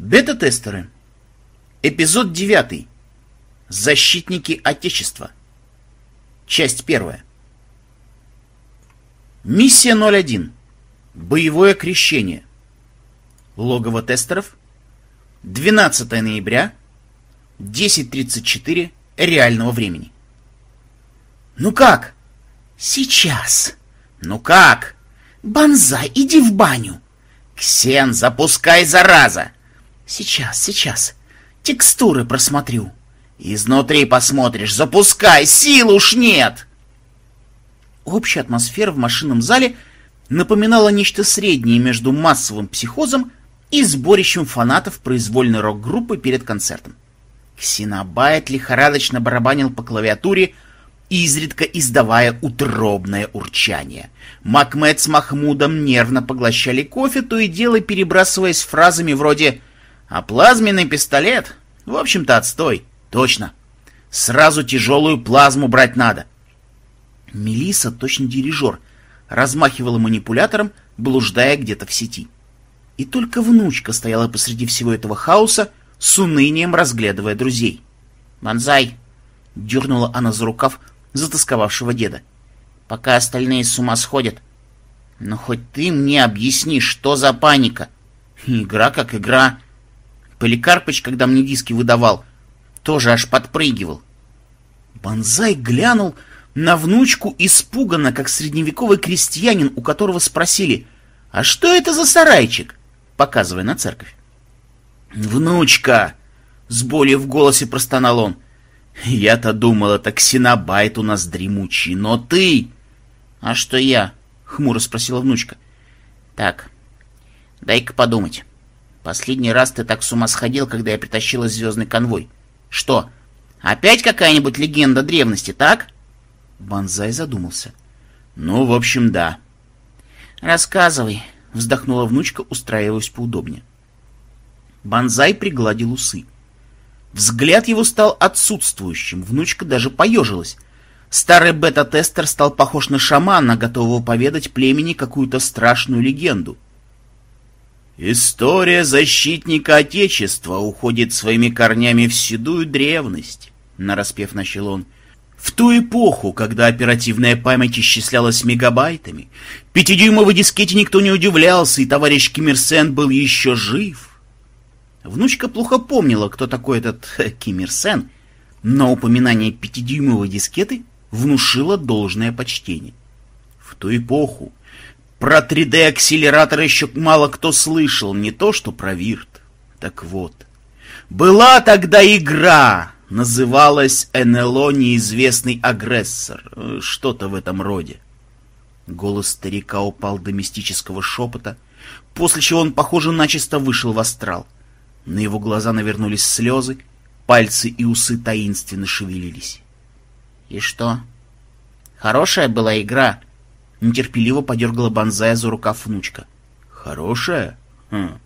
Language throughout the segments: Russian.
Бета-тестеры. Эпизод 9. Защитники Отечества. Часть первая. Миссия 01. Боевое крещение. Логово тестеров. 12 ноября. 10.34 реального времени. Ну как? Сейчас. Ну как? Бонзай, иди в баню. Ксен, запускай, зараза. Сейчас, сейчас. Текстуры просмотрю. Изнутри посмотришь. Запускай, сил уж нет. Общая атмосфера в машинном зале напоминала нечто среднее между массовым психозом и сборищем фанатов произвольной рок-группы перед концертом. Ксенобайт лихорадочно барабанил по клавиатуре, изредка издавая утробное урчание. Макмед с Махмудом нервно поглощали кофе, то и дело перебрасываясь фразами вроде «А плазменный пистолет? В общем-то, отстой. Точно. Сразу тяжелую плазму брать надо». Мелиса, точно дирижер, размахивала манипулятором, блуждая где-то в сети. И только внучка стояла посреди всего этого хаоса, с унынием разглядывая друзей. «Бонзай!» — дернула она за рукав затасковавшего деда. «Пока остальные с ума сходят. Но хоть ты мне объясни, что за паника? Игра как игра. Поликарпыч, когда мне диски выдавал, тоже аж подпрыгивал». Бонзай глянул на внучку испуганно, как средневековый крестьянин, у которого спросили, «А что это за сарайчик?» показывая на церковь. «Внучка!» — с болью в голосе простонал он. «Я-то думал, это ксенобайт у нас дремучий, но ты...» «А что я?» — хмуро спросила внучка. «Так, дай-ка подумать. Последний раз ты так с ума сходил, когда я притащила звездный конвой. Что, опять какая-нибудь легенда древности, так?» Банзай задумался. «Ну, в общем, да». «Рассказывай», — вздохнула внучка, устраиваясь поудобнее. Банзай пригладил усы. Взгляд его стал отсутствующим, внучка даже поежилась. Старый бета-тестер стал похож на шамана, готового поведать племени какую-то страшную легенду. «История защитника Отечества уходит своими корнями в седую древность», — нараспев начал он. В ту эпоху, когда оперативная память исчислялась мегабайтами, пятидюймовой дискете никто не удивлялся, и товарищ Кимирсен был еще жив. Внучка плохо помнила, кто такой этот э, Ким Ир Сен, но упоминание пятидюймовой дискеты внушило должное почтение. В ту эпоху про 3D-акселератор еще мало кто слышал, не то что про Вирт. Так вот, была тогда игра, называлась НЛО «Неизвестный агрессор», э, что-то в этом роде. Голос старика упал до мистического шепота, после чего он, похоже, начисто вышел в астрал — на его глаза навернулись слезы, пальцы и усы таинственно шевелились. «И что? Хорошая была игра?» Нетерпеливо подергала Бонзая за рукав внучка. «Хорошая? Хм.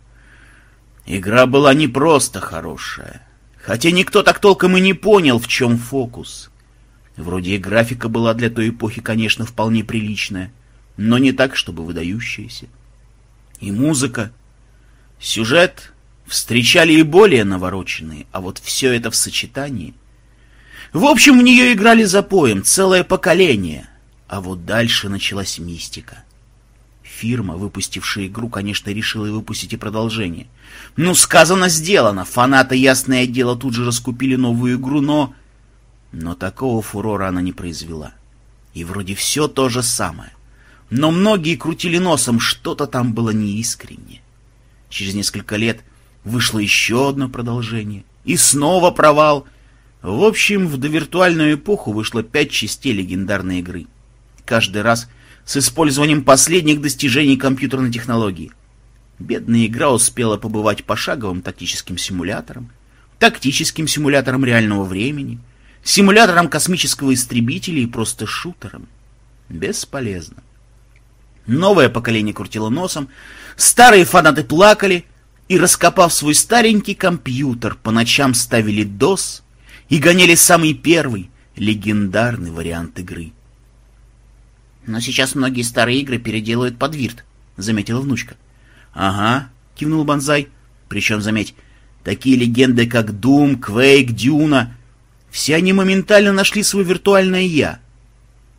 Игра была не просто хорошая. Хотя никто так толком и не понял, в чем фокус. Вроде и графика была для той эпохи, конечно, вполне приличная, но не так, чтобы выдающаяся. И музыка. Сюжет Встречали и более навороченные, а вот все это в сочетании. В общем, в нее играли за поем целое поколение, а вот дальше началась мистика. Фирма, выпустившая игру, конечно, решила выпустить и продолжение. Ну, сказано, сделано. Фанаты, ясное дело, тут же раскупили новую игру, но... Но такого фурора она не произвела. И вроде все то же самое. Но многие крутили носом, что-то там было неискренне. Через несколько лет Вышло еще одно продолжение. И снова провал. В общем, в довиртуальную эпоху вышло пять частей легендарной игры. Каждый раз с использованием последних достижений компьютерной технологии. Бедная игра успела побывать пошаговым тактическим симулятором, тактическим симулятором реального времени, симулятором космического истребителя и просто шутером. Бесполезно. Новое поколение крутило носом, старые фанаты плакали — и, раскопав свой старенький компьютер, по ночам ставили DOS и гоняли самый первый, легендарный вариант игры. «Но сейчас многие старые игры переделывают под вирт», — заметила внучка. «Ага», — кивнул Бонзай. Причем, заметь, такие легенды, как Дум, Квейк, Дюна, все они моментально нашли свое виртуальное «я»,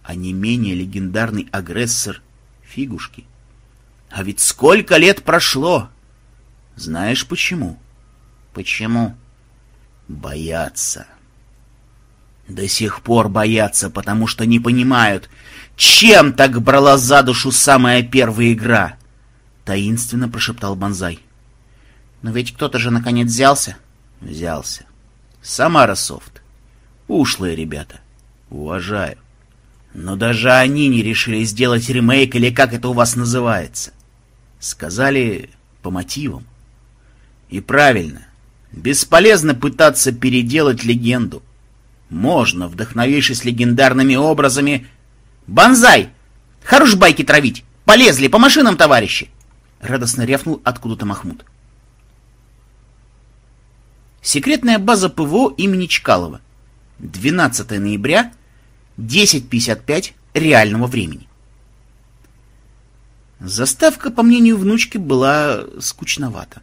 а не менее легендарный агрессор — фигушки. А ведь сколько лет прошло! Знаешь почему? Почему? Боятся. До сих пор боятся, потому что не понимают, чем так брала за душу самая первая игра. Таинственно прошептал Бонзай. Но ведь кто-то же наконец взялся. Взялся. Самара Софт. Ушлые ребята. Уважаю. Но даже они не решили сделать ремейк или как это у вас называется. Сказали по мотивам. И правильно. Бесполезно пытаться переделать легенду. Можно, вдохновившись легендарными образами... «Бонзай! Хорош байки травить! Полезли по машинам, товарищи!» Радостно рявкнул откуда-то Махмуд. Секретная база ПВО имени Чкалова. 12 ноября, 10.55 реального времени. Заставка, по мнению внучки, была скучновата.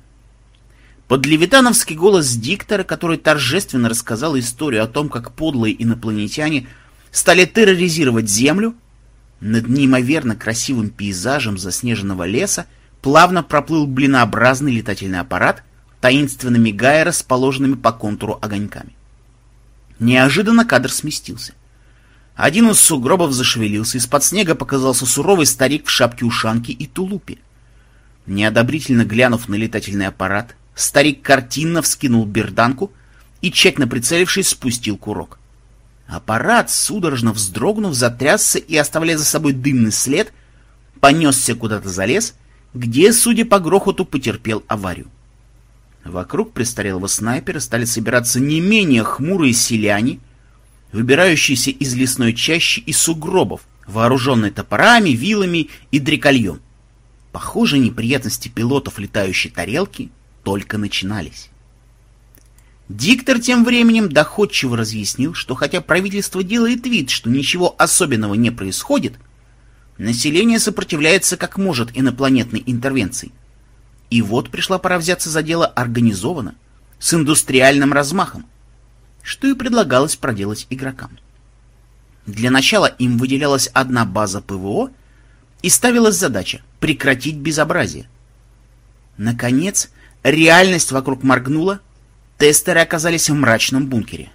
Под левитановский голос диктора, который торжественно рассказал историю о том, как подлые инопланетяне стали терроризировать Землю, над неимоверно красивым пейзажем заснеженного леса плавно проплыл блинообразный летательный аппарат, таинственно мигая расположенными по контуру огоньками. Неожиданно кадр сместился. Один из сугробов зашевелился, из-под снега показался суровый старик в шапке-ушанке и тулупе. Неодобрительно глянув на летательный аппарат, старик картинно вскинул берданку и, тщательно прицелившись, спустил курок. Аппарат, судорожно вздрогнув, затрясся и, оставляя за собой дымный след, понесся куда-то за лес, где, судя по грохоту, потерпел аварию. Вокруг престарелого снайпера стали собираться не менее хмурые селяне, выбирающиеся из лесной чащи и сугробов, вооруженные топорами, вилами и дрекольем. Похоже, неприятности пилотов летающей тарелки только начинались. Диктор тем временем доходчиво разъяснил, что хотя правительство делает вид, что ничего особенного не происходит, население сопротивляется как может инопланетной интервенции. И вот пришла пора взяться за дело организованно, с индустриальным размахом, что и предлагалось проделать игрокам. Для начала им выделялась одна база ПВО и ставилась задача прекратить безобразие. Наконец, реальность вокруг моргнула, тестеры оказались в мрачном бункере.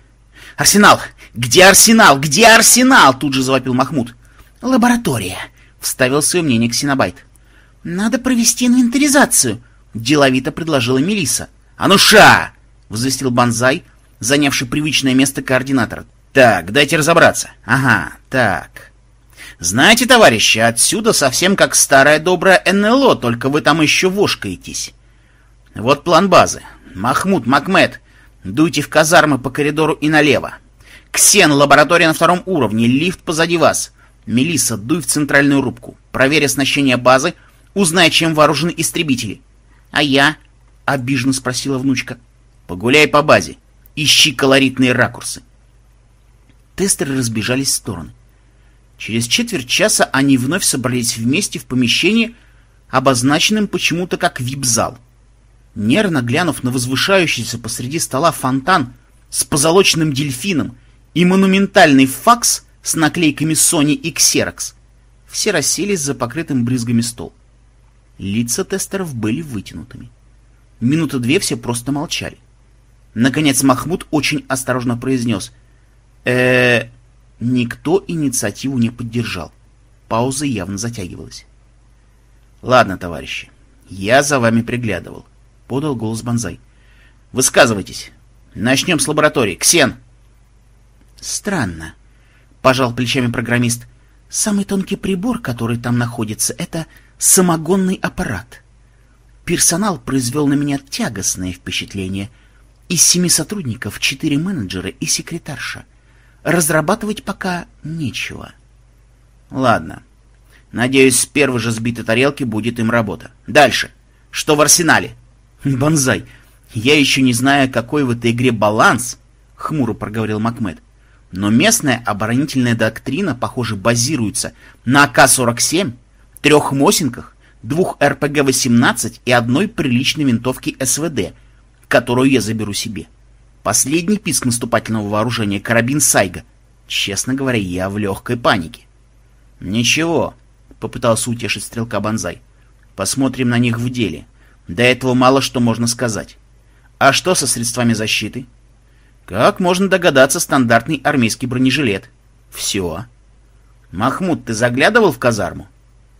«Арсенал! Где Арсенал? Где Арсенал?» тут же завопил Махмуд. «Лаборатория», — вставил свое мнение Ксенобайт. «Надо провести инвентаризацию», — деловито предложила Мелиса. «А ну ша!» — возвестил Банзай, занявший привычное место координатора. «Так, дайте разобраться. Ага, так. Знаете, товарищи, отсюда совсем как старая добрая НЛО, только вы там еще вошкаетесь. Вот план базы. Махмуд, Макмед, дуйте в казармы по коридору и налево. Ксен, лаборатория на втором уровне, лифт позади вас. Мелисса, дуй в центральную рубку. Проверь оснащение базы, узнай, чем вооружены истребители. А я? Обиженно спросила внучка. Погуляй по базе. Ищи колоритные ракурсы. Тестеры разбежались в стороны. Через четверть часа они вновь собрались вместе в помещении, обозначенном почему-то как вип-зал. Нервно глянув на возвышающийся посреди стола фонтан с позолоченным дельфином и монументальный факс с наклейками Sony и Xerox, все расселись за покрытым брызгами стол. Лица тестеров были вытянутыми. Минуты две все просто молчали. Наконец Махмуд очень осторожно произнес. э Никто инициативу не поддержал. Пауза явно затягивалась. «Ладно, товарищи, я за вами приглядывал», — подал голос Бонзай. «Высказывайтесь. Начнем с лаборатории. Ксен!» «Странно», — пожал плечами программист. «Самый тонкий прибор, который там находится, — это самогонный аппарат. Персонал произвел на меня тягостное впечатление — из семи сотрудников четыре менеджера и секретарша. Разрабатывать пока нечего. Ладно. Надеюсь, с первой же сбитой тарелки будет им работа. Дальше. Что в арсенале? Бонзай, я еще не знаю, какой в этой игре баланс, хмуро проговорил Макмед. Но местная оборонительная доктрина, похоже, базируется на АК-47, трех Мосинках, двух РПГ-18 и одной приличной винтовки СВД, которую я заберу себе. Последний писк наступательного вооружения — карабин Сайга. Честно говоря, я в легкой панике. «Ничего», — попытался утешить стрелка Бонзай. «Посмотрим на них в деле. До этого мало что можно сказать. А что со средствами защиты?» «Как можно догадаться, стандартный армейский бронежилет. Все». «Махмуд, ты заглядывал в казарму?»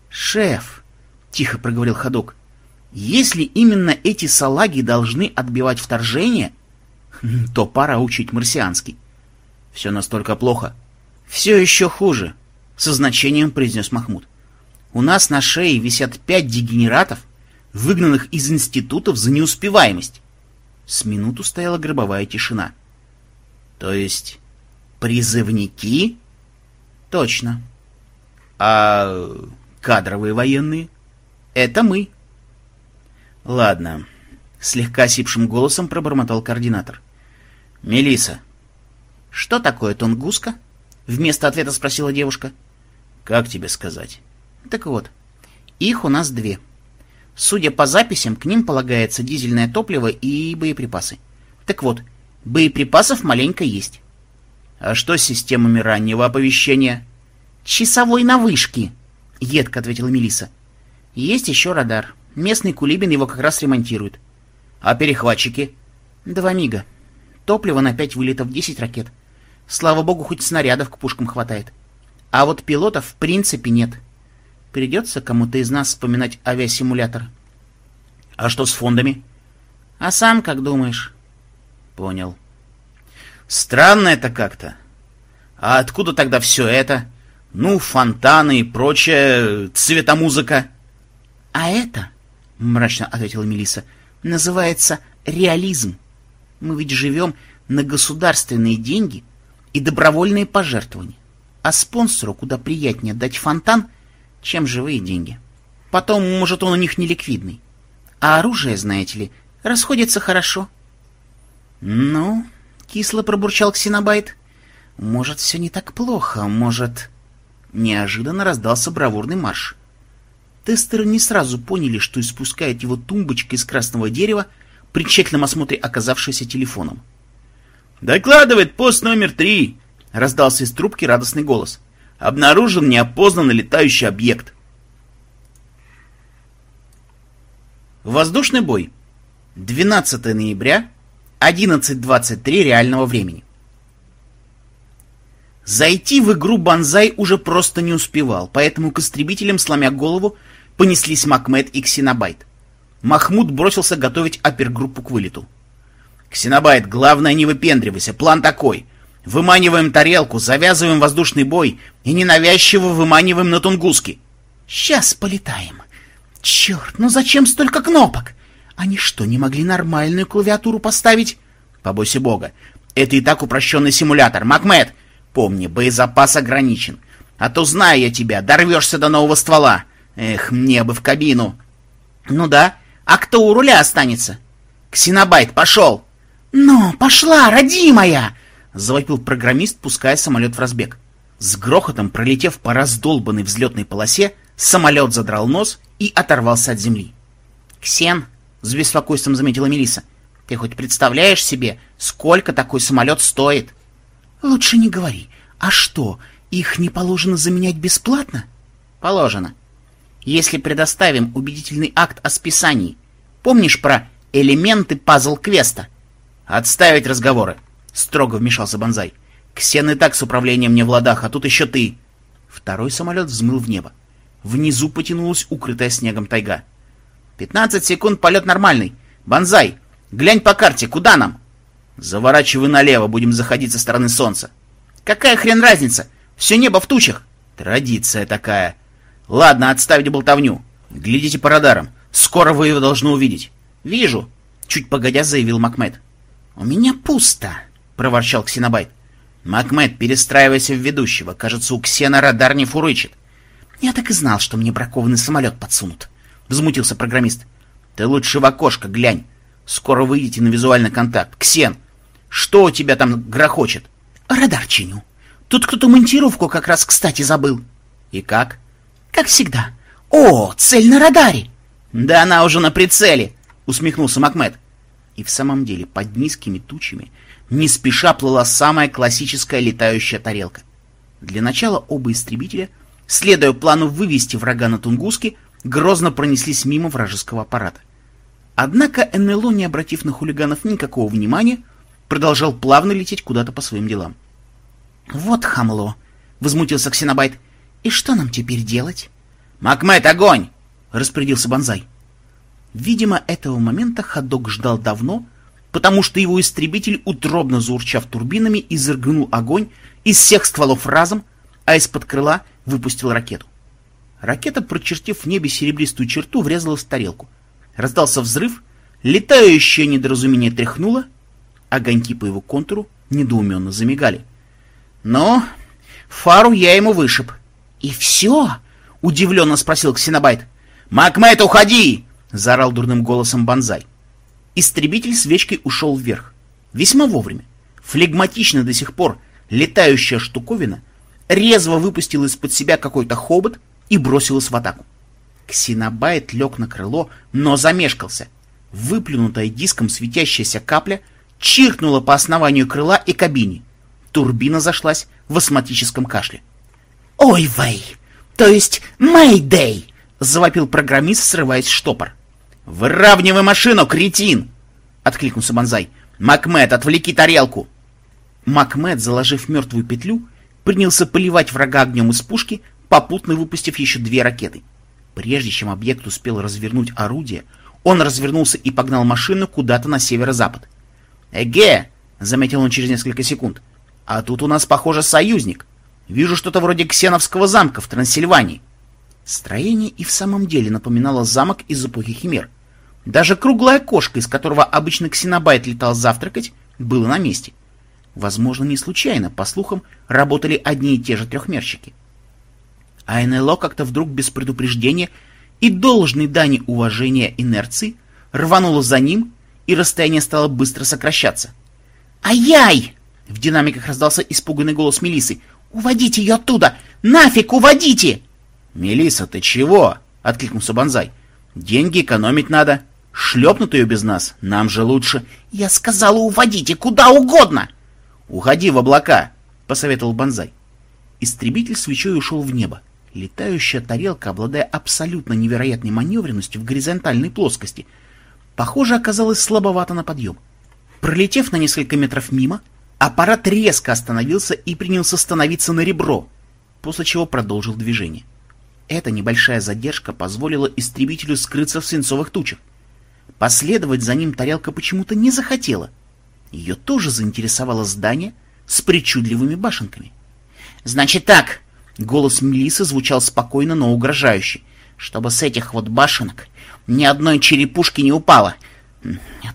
«Шеф», — тихо проговорил ходок, — «если именно эти салаги должны отбивать вторжение, то пора учить марсианский». «Все настолько плохо?» «Все еще хуже», — со значением произнес Махмуд. «У нас на шее висят пять дегенератов, выгнанных из институтов за неуспеваемость». С минуту стояла гробовая тишина. «То есть призывники?» «Точно. А кадровые военные?» «Это мы». «Ладно», — слегка сипшим голосом пробормотал координатор. Мелиса. «Что такое тунгуска?» — вместо ответа спросила девушка. «Как тебе сказать?» «Так вот, их у нас две. Судя по записям, к ним полагается дизельное топливо и боеприпасы. Так вот, боеприпасов маленько есть». «А что с системами раннего оповещения?» «Часовой на вышке», — едко ответила Мелиса. «Есть еще радар. Местный Кулибин его как раз ремонтирует». «А перехватчики?» «Два мига. Топливо на пять вылетов, десять ракет. Слава богу, хоть снарядов к пушкам хватает. А вот пилотов в принципе нет. Придется кому-то из нас вспоминать авиасимулятор. А что с фондами? А сам как думаешь? Понял. Странно это как-то. А откуда тогда все это? Ну, фонтаны и прочая цветомузыка. А это, мрачно ответила Мелиса, называется реализм. Мы ведь живем на государственные деньги и добровольные пожертвования. А спонсору куда приятнее дать фонтан, чем живые деньги. Потом, может, он у них не ликвидный. А оружие, знаете ли, расходится хорошо. Ну, кисло пробурчал Ксенобайт. Может, все не так плохо, может... Неожиданно раздался бравурный марш. Тестеры не сразу поняли, что испускает его тумбочка из красного дерева, при тщательном осмотре оказавшийся телефоном. «Докладывает пост номер три!» — раздался из трубки радостный голос. «Обнаружен неопознанный летающий объект». Воздушный бой. 12 ноября, 11.23 реального времени. Зайти в игру Банзай уже просто не успевал, поэтому к истребителям, сломя голову, понеслись Макмед и Ксенобайт. Махмуд бросился готовить опергруппу к вылету. «Ксенобайт, главное не выпендривайся, план такой. Выманиваем тарелку, завязываем воздушный бой и ненавязчиво выманиваем на Тунгуски». «Сейчас полетаем. Черт, ну зачем столько кнопок? Они что, не могли нормальную клавиатуру поставить?» «Побойся бога. Это и так упрощенный симулятор. Макмед, помни, боезапас ограничен. А то, зная я тебя, дорвешься до нового ствола. Эх, мне бы в кабину». «Ну да». А кто у руля останется? Ксенобайт, пошел! Ну, пошла, родимая! Завопил программист, пуская самолет в разбег. С грохотом, пролетев по раздолбанной взлетной полосе, самолет задрал нос и оторвался от земли. «Ксен», — с беспокойством заметила Мелиса, — «ты хоть представляешь себе, сколько такой самолет стоит?» «Лучше не говори. А что, их не положено заменять бесплатно?» «Положено если предоставим убедительный акт о списании. Помнишь про элементы пазл-квеста? Отставить разговоры, строго вмешался Бонзай. Ксен и так с управлением не в ладах, а тут еще ты. Второй самолет взмыл в небо. Внизу потянулась укрытая снегом тайга. «Пятнадцать секунд, полет нормальный. Бонзай, глянь по карте, куда нам?» «Заворачивай налево, будем заходить со стороны солнца». «Какая хрен разница? Все небо в тучах». «Традиция такая», Ладно, отставить болтовню. Глядите по радарам. Скоро вы его должны увидеть. Вижу, чуть погодя заявил Макмед. У меня пусто, проворчал Ксенобайт. Макмед, перестраивайся в ведущего. Кажется, у Ксена радар не фурычит. Я так и знал, что мне бракованный самолет подсунут. Взмутился программист. Ты лучше в окошко глянь. Скоро выйдете на визуальный контакт. Ксен, что у тебя там грохочет? Радар чиню. Тут кто-то монтировку как раз кстати забыл. И как? Как всегда, О, цель на радаре! Да она уже на прицеле, усмехнулся Макмед. И в самом деле под низкими тучами не спеша плыла самая классическая летающая тарелка. Для начала оба истребителя, следуя плану вывести врага на Тунгуске, грозно пронеслись мимо вражеского аппарата. Однако НЛО, не обратив на хулиганов никакого внимания, продолжал плавно лететь куда-то по своим делам. «Вот хамло!» — возмутился Ксенобайт. «И что нам теперь делать?» «Макмед, огонь!» — распорядился Бонзай. Видимо, этого момента ходок ждал давно, потому что его истребитель, утробно заурчав турбинами, изрыгнул огонь из всех стволов разом, а из-под крыла выпустил ракету. Ракета, прочертив в небе серебристую черту, врезалась в тарелку. Раздался взрыв, летающее недоразумение тряхнуло, огоньки по его контуру недоуменно замигали. Но фару я ему вышиб. — И все? — удивленно спросил Ксенобайт. — Макмед, уходи! — заорал дурным голосом Бонзай. Истребитель свечкой ушел вверх. Весьма вовремя. Флегматично до сих пор летающая штуковина резво выпустила из-под себя какой-то хобот и бросилась в атаку. Ксенобайт лег на крыло, но замешкался. Выплюнутая диском светящаяся капля чиркнула по основанию крыла и кабине. Турбина зашлась в астматическом кашле. «Ой, вей! То есть Мэйдэй!» — завопил программист, срываясь в штопор. «Выравнивай машину, кретин!» — откликнулся Бонзай. «Макмед, отвлеки тарелку!» Макмед, заложив мертвую петлю, принялся поливать врага огнем из пушки, попутно выпустив еще две ракеты. Прежде чем объект успел развернуть орудие, он развернулся и погнал машину куда-то на северо-запад. «Эге!» — заметил он через несколько секунд. «А тут у нас, похоже, союзник. Вижу что-то вроде Ксеновского замка в Трансильвании». Строение и в самом деле напоминало замок из эпохи Химер. Даже круглое окошко, из которого обычно Ксенобайт летал завтракать, было на месте. Возможно, не случайно, по слухам, работали одни и те же трехмерщики. А НЛО как-то вдруг без предупреждения и должной дани уважения инерции рвануло за ним, и расстояние стало быстро сокращаться. «Ай-яй!» — в динамиках раздался испуганный голос Мелисы. «Уводите ее оттуда! Нафиг уводите!» «Мелисса, ты чего?» — откликнулся Бонзай. «Деньги экономить надо. Шлепнут ее без нас, нам же лучше». «Я сказала, уводите куда угодно!» «Уходи в облака!» — посоветовал Бонзай. Истребитель свечой ушел в небо. Летающая тарелка, обладая абсолютно невероятной маневренностью в горизонтальной плоскости, похоже, оказалась слабовата на подъем. Пролетев на несколько метров мимо, аппарат резко остановился и принялся становиться на ребро, после чего продолжил движение. Эта небольшая задержка позволила истребителю скрыться в свинцовых тучах. Последовать за ним тарелка почему-то не захотела. Ее тоже заинтересовало здание с причудливыми башенками. «Значит так!» — голос Мелисы звучал спокойно, но угрожающе. «Чтобы с этих вот башенок ни одной черепушки не упало,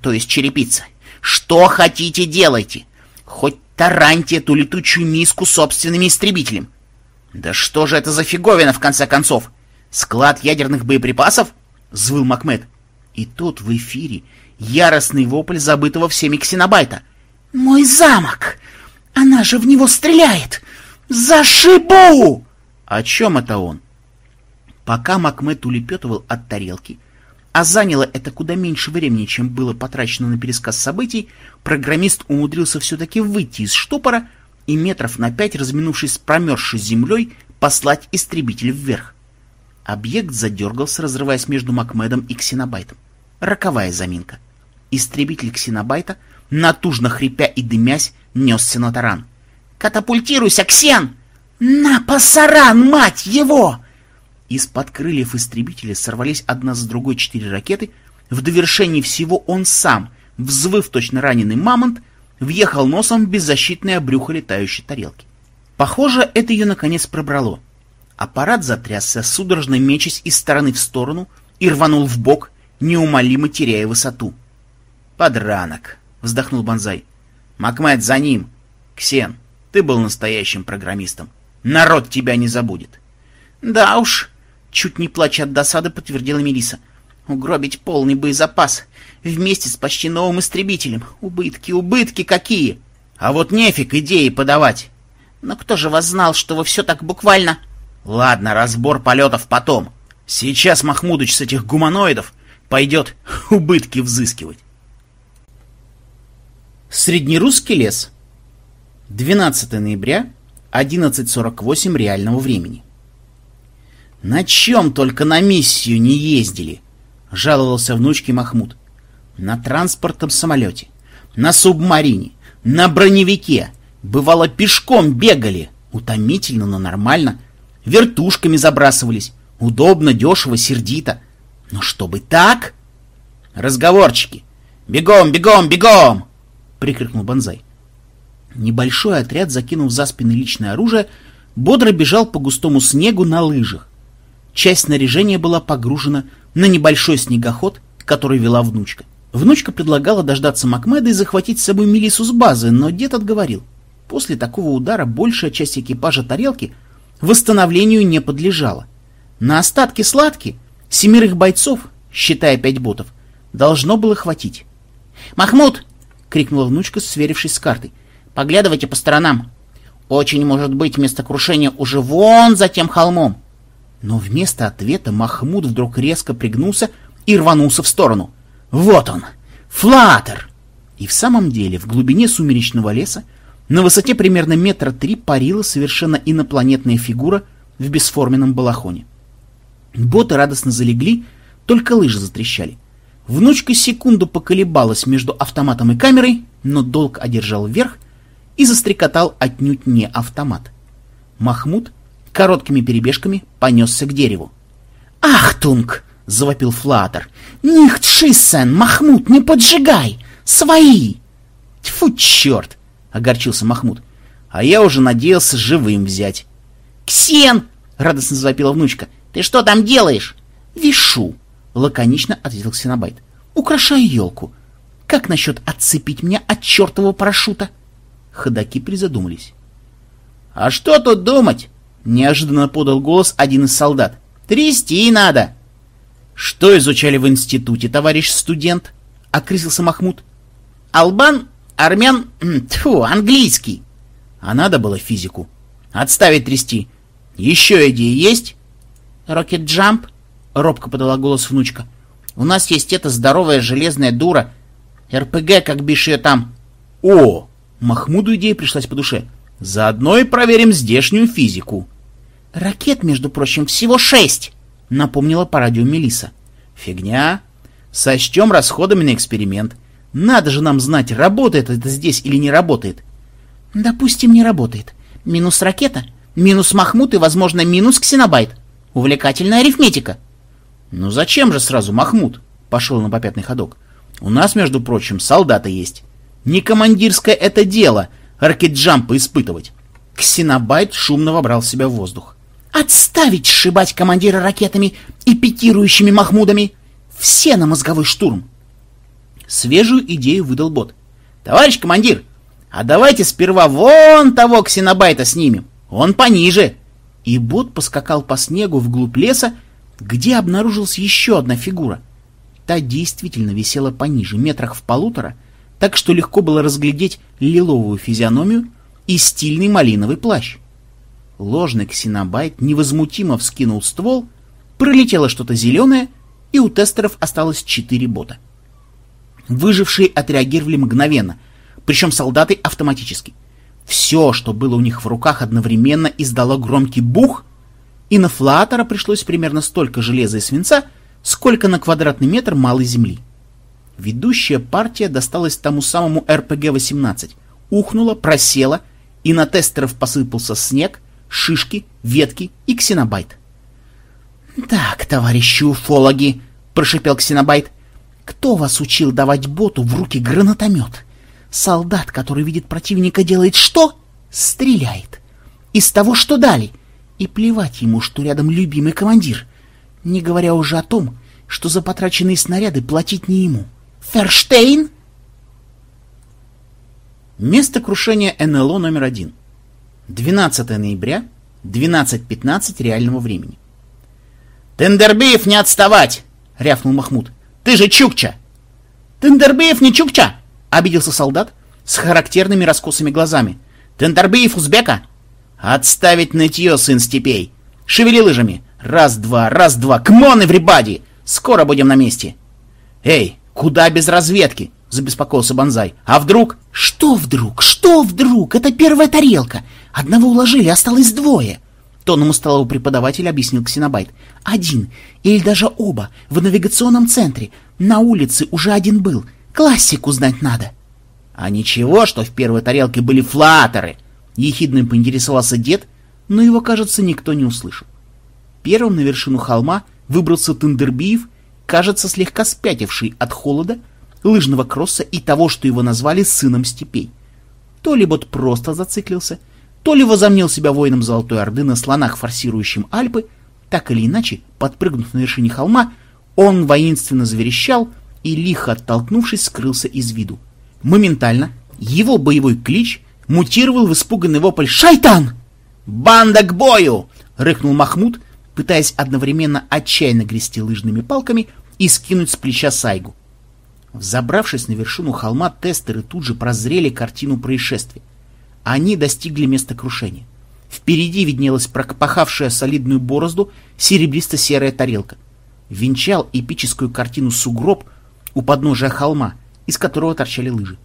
то есть черепица. Что хотите, делайте! Хоть тараньте эту летучую миску собственным истребителем. «Да что же это за фиговина, в конце концов? Склад ядерных боеприпасов?» — взвыл Макмед. И тут в эфире яростный вопль забытого всеми ксенобайта. «Мой замок! Она же в него стреляет! Зашибу!» О чем это он? Пока Макмед улепетывал от тарелки, а заняло это куда меньше времени, чем было потрачено на пересказ событий, программист умудрился все-таки выйти из штопора — и метров на пять, разминувшись с промерзшей землей, послать истребитель вверх. Объект задергался, разрываясь между Макмедом и Ксенобайтом. Роковая заминка. Истребитель Ксенобайта, натужно хрипя и дымясь, несся на таран. «Катапультируйся, Ксен! На пасаран, мать его!» Из-под крыльев истребителя сорвались одна за другой четыре ракеты. В довершении всего он сам, взвыв точно раненый мамонт, въехал носом в беззащитное брюхо летающей тарелки. Похоже, это ее наконец пробрало. Аппарат затрясся, судорожно мечась из стороны в сторону и рванул в бок, неумолимо теряя высоту. «Подранок!» — вздохнул Бонзай. «Макмед, за ним! Ксен, ты был настоящим программистом. Народ тебя не забудет!» «Да уж!» — чуть не плача от досады подтвердила Мелиса. «Угробить полный боезапас вместе с почти новым истребителем. Убытки, убытки какие! А вот нефиг идеи подавать. Но кто же вас знал, что вы все так буквально... Ладно, разбор полетов потом. Сейчас Махмудыч с этих гуманоидов пойдет убытки взыскивать. Среднерусский лес. 12 ноября, 11.48 реального времени. «На чем только на миссию не ездили!» — жаловался внучке Махмуд. «На транспортном самолете, на субмарине, на броневике, бывало пешком бегали, утомительно, но нормально, вертушками забрасывались, удобно, дешево, сердито. Но чтобы так...» «Разговорчики! Бегом, бегом, бегом!» — прикрикнул Бонзай. Небольшой отряд, закинув за спины личное оружие, бодро бежал по густому снегу на лыжах. Часть снаряжения была погружена на небольшой снегоход, который вела внучка. Внучка предлагала дождаться Макмеда и захватить с собой Мелису с базы, но дед отговорил. После такого удара большая часть экипажа тарелки восстановлению не подлежала. На остатки сладки семерых бойцов, считая пять ботов, должно было хватить. «Махмуд!» — крикнула внучка, сверившись с картой. Поглядывайте по сторонам. Очень может быть место крушения уже вон за тем холмом. Но вместо ответа Махмуд вдруг резко пригнулся и рванулся в сторону. Вот он! Флаттер! И в самом деле в глубине сумеречного леса на высоте примерно метра три парила совершенно инопланетная фигура в бесформенном балахоне. Боты радостно залегли, только лыжи затрещали. Внучка секунду поколебалась между автоматом и камерой, но долг одержал верх, и застрекотал отнюдь не автомат. Махмуд короткими перебежками понесся к дереву. «Achtung!» — завопил Флатер. «Nicht schießen! Махмуд, не поджигай! Свои!» «Тьфу, черт!» — огорчился Махмуд. «А я уже надеялся живым взять». «Ксен!» — радостно завопила внучка. «Ты что там делаешь?» «Вишу!» — лаконично ответил Ксенобайт. «Украшаю елку. Как насчет отцепить меня от чертового парашюта?» Ходаки призадумались. «А что тут думать?» — неожиданно подал голос один из солдат. «Трясти надо!» «Что изучали в институте, товарищ студент?» — окрысился Махмуд. «Албан, армян, тьфу, английский!» А надо было физику. «Отставить трясти! Еще идеи есть?» «Рокет Джамп?» — робко подала голос внучка. «У нас есть эта здоровая железная дура. РПГ, как бишь ее там». «О!» Махмуду идея пришлась по душе. Заодно и проверим здешнюю физику. Ракет, между прочим, всего шесть, напомнила по радио Мелиса. Фигня. Сочтем расходами на эксперимент. Надо же нам знать, работает это здесь или не работает. Допустим, не работает. Минус ракета, минус Махмуд и, возможно, минус ксенобайт. Увлекательная арифметика. Ну зачем же сразу Махмуд? Пошел на попятный ходок. У нас, между прочим, солдаты есть. Не командирское это дело ракетджампы испытывать. Ксенобайт шумно вобрал в себя воздух. «Отставить сшибать командира ракетами и пикирующими Махмудами! Все на мозговой штурм!» Свежую идею выдал бот. «Товарищ командир, а давайте сперва вон того ксенобайта снимем, он пониже!» И бот поскакал по снегу вглубь леса, где обнаружилась еще одна фигура. Та действительно висела пониже, метрах в полутора, так что легко было разглядеть лиловую физиономию и стильный малиновый плащ. Ложный ксенобайт невозмутимо вскинул ствол, пролетело что-то зеленое, и у тестеров осталось четыре бота. Выжившие отреагировали мгновенно, причем солдаты автоматически. Все, что было у них в руках, одновременно издало громкий бух, и на Флаатора пришлось примерно столько железа и свинца, сколько на квадратный метр малой земли. Ведущая партия досталась тому самому РПГ-18, ухнула, просела, и на тестеров посыпался снег, шишки, ветки и ксенобайт. «Так, товарищи уфологи», — прошипел ксенобайт, — «кто вас учил давать боту в руки гранатомет? Солдат, который видит противника, делает что? Стреляет. Из того, что дали. И плевать ему, что рядом любимый командир, не говоря уже о том, что за потраченные снаряды платить не ему». Ферштейн? Место крушения НЛО номер один. 12 ноября, 12.15 реального времени. «Тендербиев не отставать!» — рявкнул Махмуд. «Ты же Чукча!» «Тендербиев не Чукча!» — обиделся солдат с характерными раскосыми глазами. «Тендербиев узбека!» «Отставить нытье, сын степей! Шевели лыжами! Раз-два, раз-два, кмон, эврибади! Скоро будем на месте. Эй, куда без разведки? Забеспокоился Бонзай. А вдруг? Что вдруг? Что вдруг? Это первая тарелка. Одного уложили, осталось двое. Тоном усталого преподавателя объяснил Ксенобайт. Один, или даже оба, в навигационном центре. На улице уже один был. Классику знать надо. А ничего, что в первой тарелке были флатеры. Ехидно поинтересовался дед, но его, кажется, никто не услышал. Первым на вершину холма выбрался Тендербиев, кажется, слегка спятивший от холода, лыжного кросса и того, что его назвали сыном степей. То ли бот просто зациклился, то ли возомнил себя воином Золотой Орды на слонах, форсирующим Альпы, так или иначе, подпрыгнув на вершине холма, он воинственно заверещал и, лихо оттолкнувшись, скрылся из виду. Моментально его боевой клич мутировал в испуганный вопль «Шайтан!» «Банда к бою!» — рыкнул Махмуд, пытаясь одновременно отчаянно грести лыжными палками и скинуть с плеча сайгу. Взобравшись на вершину холма, тестеры тут же прозрели картину происшествия. Они достигли места крушения. Впереди виднелась прокопахавшая солидную борозду серебристо-серая тарелка. Венчал эпическую картину сугроб у подножия холма, из которого торчали лыжи.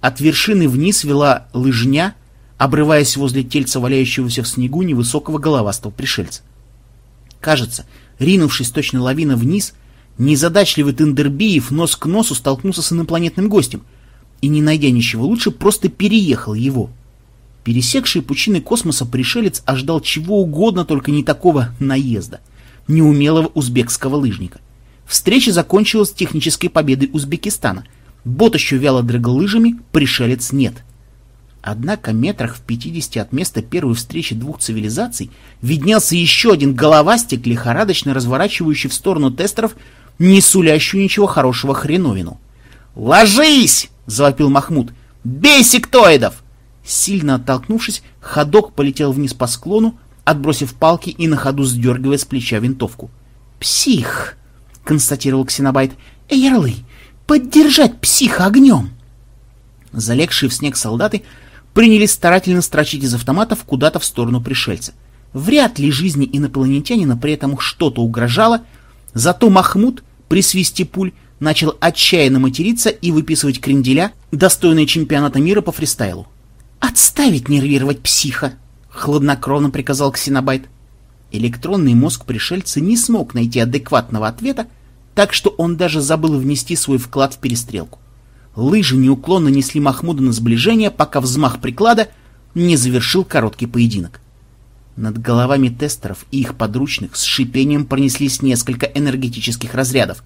От вершины вниз вела лыжня, обрываясь возле тельца валяющегося в снегу невысокого головастого пришельца. Кажется, ринувшись точно лавина вниз, незадачливый Тендербиев нос к носу столкнулся с инопланетным гостем и, не найдя ничего лучше, просто переехал его. Пересекший пучины космоса пришелец ожидал чего угодно, только не такого наезда, неумелого узбекского лыжника. Встреча закончилась технической победой Узбекистана. Бот еще вяло дрыгал лыжами, пришелец нет — Однако метрах в пятидесяти от места первой встречи двух цивилизаций виднелся еще один головастик, лихорадочно разворачивающий в сторону тестеров не сулящую ничего хорошего хреновину. «Ложись!» — завопил Махмуд. «Бей сектоидов!» Сильно оттолкнувшись, ходок полетел вниз по склону, отбросив палки и на ходу сдергивая с плеча винтовку. «Псих!» — констатировал Ксенобайт. «Эйрлы, поддержать психа огнем!» Залегшие в снег солдаты принялись старательно строчить из автоматов куда-то в сторону пришельца. Вряд ли жизни инопланетянина при этом что-то угрожало, зато Махмуд при свисте пуль начал отчаянно материться и выписывать кренделя, достойные чемпионата мира по фристайлу. «Отставить нервировать психа!» — хладнокровно приказал Ксенобайт. Электронный мозг пришельца не смог найти адекватного ответа, так что он даже забыл внести свой вклад в перестрелку. Лыжи неуклонно несли Махмуда на сближение, пока взмах приклада не завершил короткий поединок. Над головами тестеров и их подручных с шипением пронеслись несколько энергетических разрядов.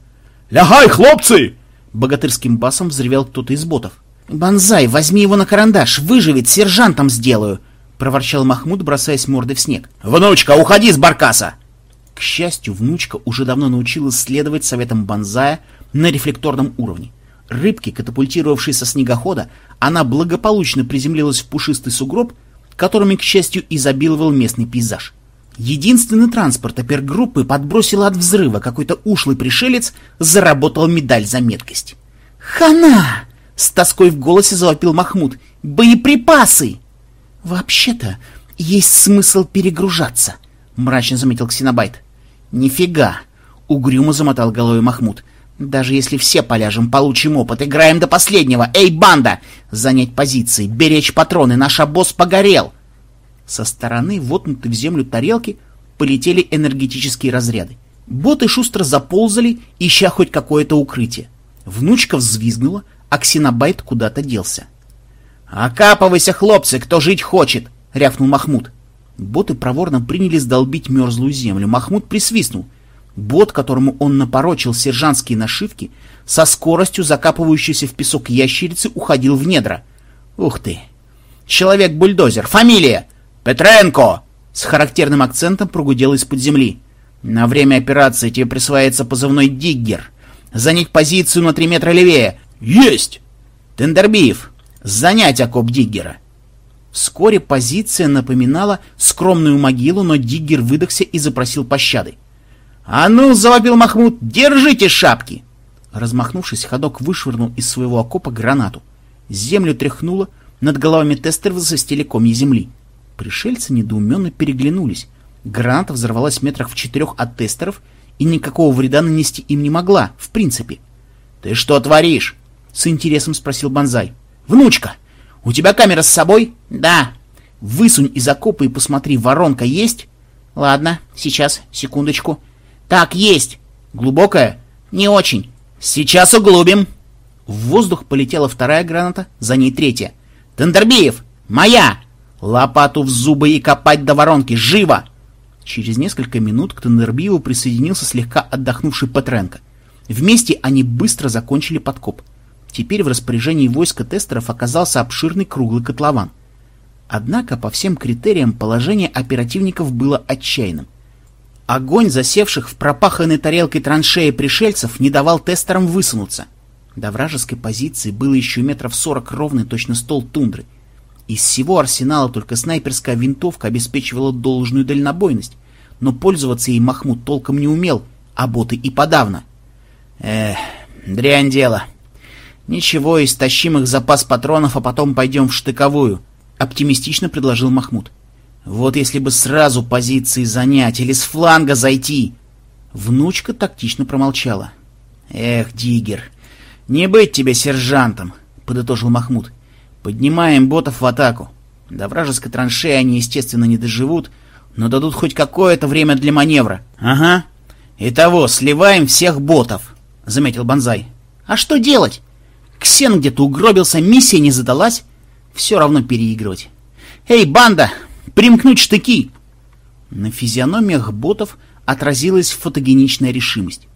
«Лягай, хлопцы!» — богатырским басом взревел кто-то из ботов. «Бонзай, возьми его на карандаш, выживет, сержантом сделаю!» — проворчал Махмуд, бросаясь мордой в снег. «Внучка, уходи с баркаса!» К счастью, внучка уже давно научилась следовать советам Бонзая на рефлекторном уровне. Рыбки, катапультировавшей со снегохода, она благополучно приземлилась в пушистый сугроб, которыми, к счастью, изобиловал местный пейзаж. Единственный транспорт опергруппы подбросил от взрыва. Какой-то ушлый пришелец заработал медаль за меткость. «Хана!» — с тоской в голосе завопил Махмуд. «Боеприпасы!» «Вообще-то есть смысл перегружаться», — мрачно заметил Ксенобайт. «Нифига!» — угрюмо замотал головой Махмуд. Даже если все поляжем, получим опыт. Играем до последнего. Эй, банда! Занять позиции, беречь патроны. Наш обоз погорел. Со стороны, вотнутой в землю тарелки, полетели энергетические разряды. Боты шустро заползали, ища хоть какое-то укрытие. Внучка взвизгнула, а ксенобайт куда-то делся. «Окапывайся, хлопцы, кто жить хочет!» — рявкнул Махмуд. Боты проворно принялись долбить мерзлую землю. Махмуд присвистнул. Бот, которому он напорочил сержантские нашивки, со скоростью закапывающейся в песок ящерицы уходил в недра. Ух ты! Человек-бульдозер. Фамилия! Петренко! С характерным акцентом прогудел из-под земли. На время операции тебе присваивается позывной «Диггер». Занять позицию на три метра левее. Есть! Тендербиев. Занять окоп Диггера. Вскоре позиция напоминала скромную могилу, но Диггер выдохся и запросил пощады. «А ну!» — завопил Махмуд. «Держите шапки!» Размахнувшись, ходок вышвырнул из своего окопа гранату. Землю тряхнуло, над головами тестеров засвистели комья земли. Пришельцы недоуменно переглянулись. Граната взорвалась метрах в четырех от тестеров и никакого вреда нанести им не могла, в принципе. «Ты что творишь?» — с интересом спросил Бонзай. «Внучка, у тебя камера с собой?» «Да». «Высунь из окопа и посмотри, воронка есть?» «Ладно, сейчас, секундочку». «Так, есть!» «Глубокая?» «Не очень». «Сейчас углубим!» В воздух полетела вторая граната, за ней третья. «Тендербиев! Моя! Лопату в зубы и копать до воронки! Живо!» Через несколько минут к Тендербиеву присоединился слегка отдохнувший Петренко. Вместе они быстро закончили подкоп. Теперь в распоряжении войска тестеров оказался обширный круглый котлован. Однако по всем критериям положение оперативников было отчаянным. Огонь засевших в пропаханной тарелкой траншеи пришельцев не давал тестерам высунуться. До вражеской позиции было еще метров сорок ровный точно стол тундры. Из всего арсенала только снайперская винтовка обеспечивала должную дальнобойность, но пользоваться ей Махмуд толком не умел, а боты и подавно. Эх, дрянь дело. Ничего, истощим их запас патронов, а потом пойдем в штыковую, — оптимистично предложил Махмуд. Вот если бы сразу позиции занять или с фланга зайти. Внучка тактично промолчала. Эх, Диггер, не быть тебе сержантом, — подытожил Махмуд. Поднимаем ботов в атаку. До вражеской траншеи они, естественно, не доживут, но дадут хоть какое-то время для маневра. Ага. Итого, сливаем всех ботов, — заметил Бонзай. А что делать? Ксен где-то угробился, миссия не задалась. Все равно переигрывать. Эй, банда, примкнуть штыки!» На физиономиях ботов отразилась фотогеничная решимость.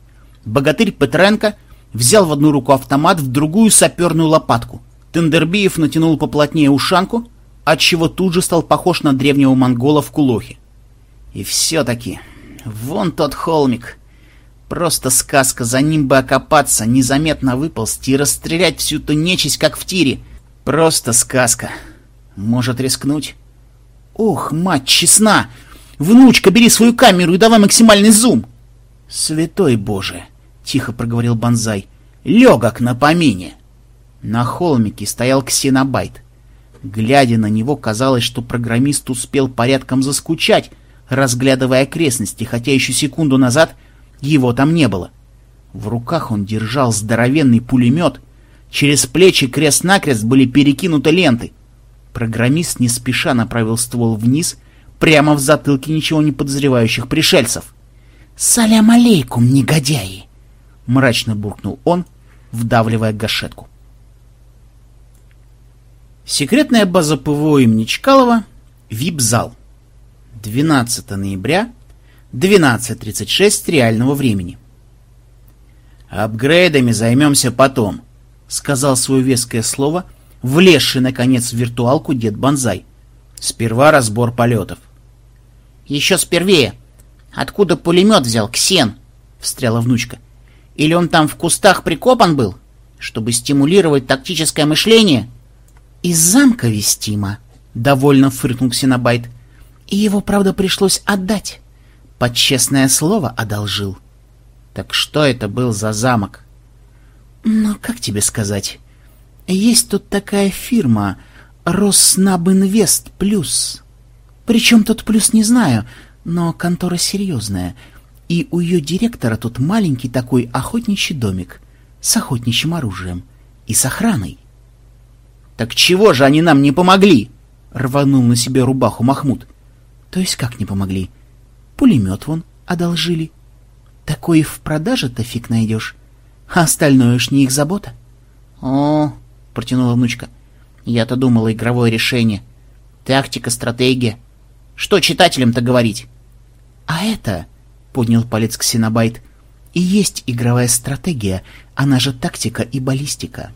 Богатырь Петренко взял в одну руку автомат, в другую саперную лопатку. Тендербиев натянул поплотнее ушанку, отчего тут же стал похож на древнего монгола в кулохе. И все-таки, вон тот холмик. Просто сказка, за ним бы окопаться, незаметно выползти и расстрелять всю эту нечисть, как в тире. Просто сказка. Может рискнуть? Ох, мать честна! Внучка, бери свою камеру и давай максимальный зум! Святой Боже! Тихо проговорил Бонзай. Легок на помине! На холмике стоял ксенобайт. Глядя на него, казалось, что программист успел порядком заскучать, разглядывая окрестности, хотя еще секунду назад его там не было. В руках он держал здоровенный пулемет, через плечи крест-накрест были перекинуты ленты. Программист не спеша направил ствол вниз, прямо в затылке ничего не подозревающих пришельцев. «Салям алейкум, негодяи!» — мрачно буркнул он, вдавливая гашетку. Секретная база ПВО имени Чкалова, ВИП-зал. 12 ноября, 12.36 реального времени. «Апгрейдами займемся потом», — сказал свое веское слово — влезший, наконец, в виртуалку дед Бонзай. Сперва разбор полетов. «Еще спервее. Откуда пулемет взял, Ксен?» — встряла внучка. «Или он там в кустах прикопан был, чтобы стимулировать тактическое мышление?» «Из замка вестимо», — довольно фыркнул Ксенобайт. «И его, правда, пришлось отдать. Под честное слово одолжил». «Так что это был за замок?» «Ну, как тебе сказать?» Есть тут такая фирма Роснабинвест Плюс. Причем тут плюс не знаю, но контора серьезная. И у ее директора тут маленький такой охотничий домик с охотничьим оружием и с охраной. «Так чего же они нам не помогли?» — рванул на себе рубаху Махмуд. «То есть как не помогли? Пулемет вон одолжили. Такой в продаже-то фиг найдешь, а остальное уж не их забота». «О, — протянула внучка. «Я-то думала, игровое решение. Тактика, стратегия. Что читателям-то говорить?» «А это...» — поднял палец Ксенобайт. «И есть игровая стратегия, она же тактика и баллистика.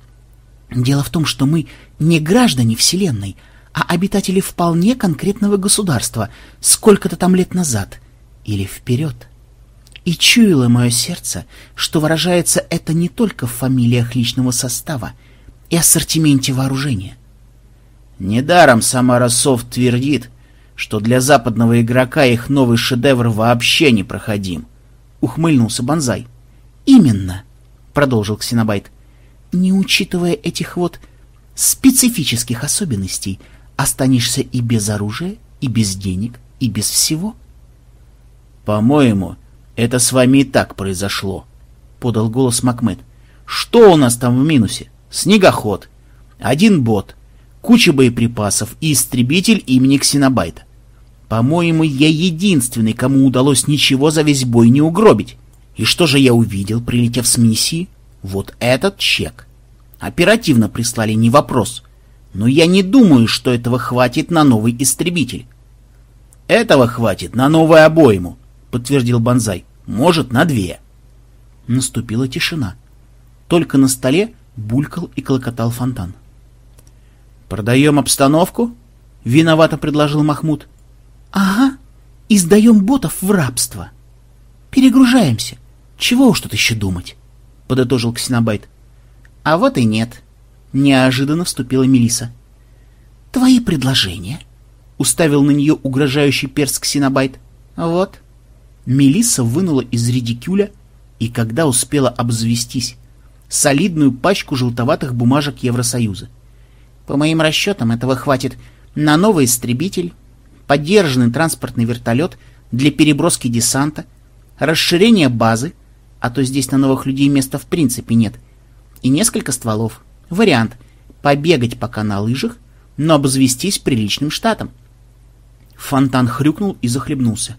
Дело в том, что мы не граждане Вселенной, а обитатели вполне конкретного государства, сколько-то там лет назад или вперед. И чуяло мое сердце, что выражается это не только в фамилиях личного состава, и ассортименте вооружения. Недаром Самара Софт твердит, что для западного игрока их новый шедевр вообще не проходим. Ухмыльнулся Бонзай. Именно, продолжил Ксенобайт. Не учитывая этих вот специфических особенностей, останешься и без оружия, и без денег, и без всего. По-моему, это с вами и так произошло, подал голос Макмед. Что у нас там в минусе? Снегоход, один бот, куча боеприпасов и истребитель имени Ксенобайта. По-моему, я единственный, кому удалось ничего за весь бой не угробить. И что же я увидел, прилетев с миссии? Вот этот чек. Оперативно прислали, не вопрос. Но я не думаю, что этого хватит на новый истребитель. Этого хватит на новую обойму, подтвердил Бонзай. Может, на две. Наступила тишина. Только на столе булькал и клокотал фонтан. «Продаем обстановку?» — виновато предложил Махмуд. «Ага, и сдаем ботов в рабство. Перегружаемся. Чего уж тут еще думать?» — подытожил Ксенобайт. «А вот и нет», — неожиданно вступила Мелиса. «Твои предложения?» — уставил на нее угрожающий перс Ксенобайт. «Вот». Мелисса вынула из редикюля и, когда успела обзвестись, солидную пачку желтоватых бумажек Евросоюза. По моим расчетам, этого хватит на новый истребитель, поддержанный транспортный вертолет для переброски десанта, расширение базы, а то здесь на новых людей места в принципе нет, и несколько стволов. Вариант — побегать пока на лыжах, но обзвестись приличным штатом. Фонтан хрюкнул и захлебнулся.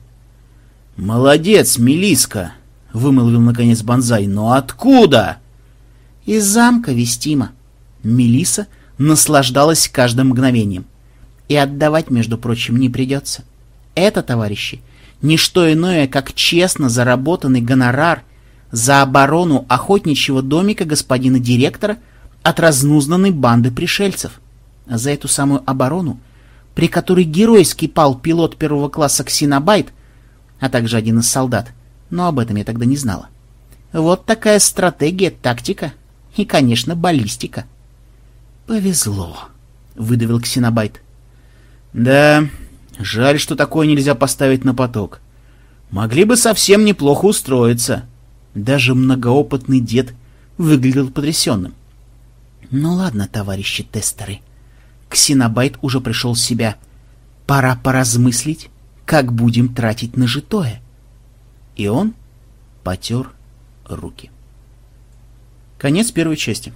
«Молодец, Мелиска!» — вымолвил наконец Бонзай. «Но откуда?» «Из замка Вестима». Мелиса наслаждалась каждым мгновением. И отдавать, между прочим, не придется. Это, товарищи, не что иное, как честно заработанный гонорар за оборону охотничьего домика господина директора от разнузнанной банды пришельцев. За эту самую оборону, при которой геройски пал пилот первого класса Ксенобайт, а также один из солдат, но об этом я тогда не знала. Вот такая стратегия, тактика и, конечно, баллистика. «Повезло», — выдавил Ксенобайт. Да, жаль, что такое нельзя поставить на поток. Могли бы совсем неплохо устроиться. Даже многоопытный дед выглядел потрясенным. Ну ладно, товарищи тестеры. Ксенобайт уже пришел в себя. Пора поразмыслить, как будем тратить нажитое. И он потер руки. Конец первой части.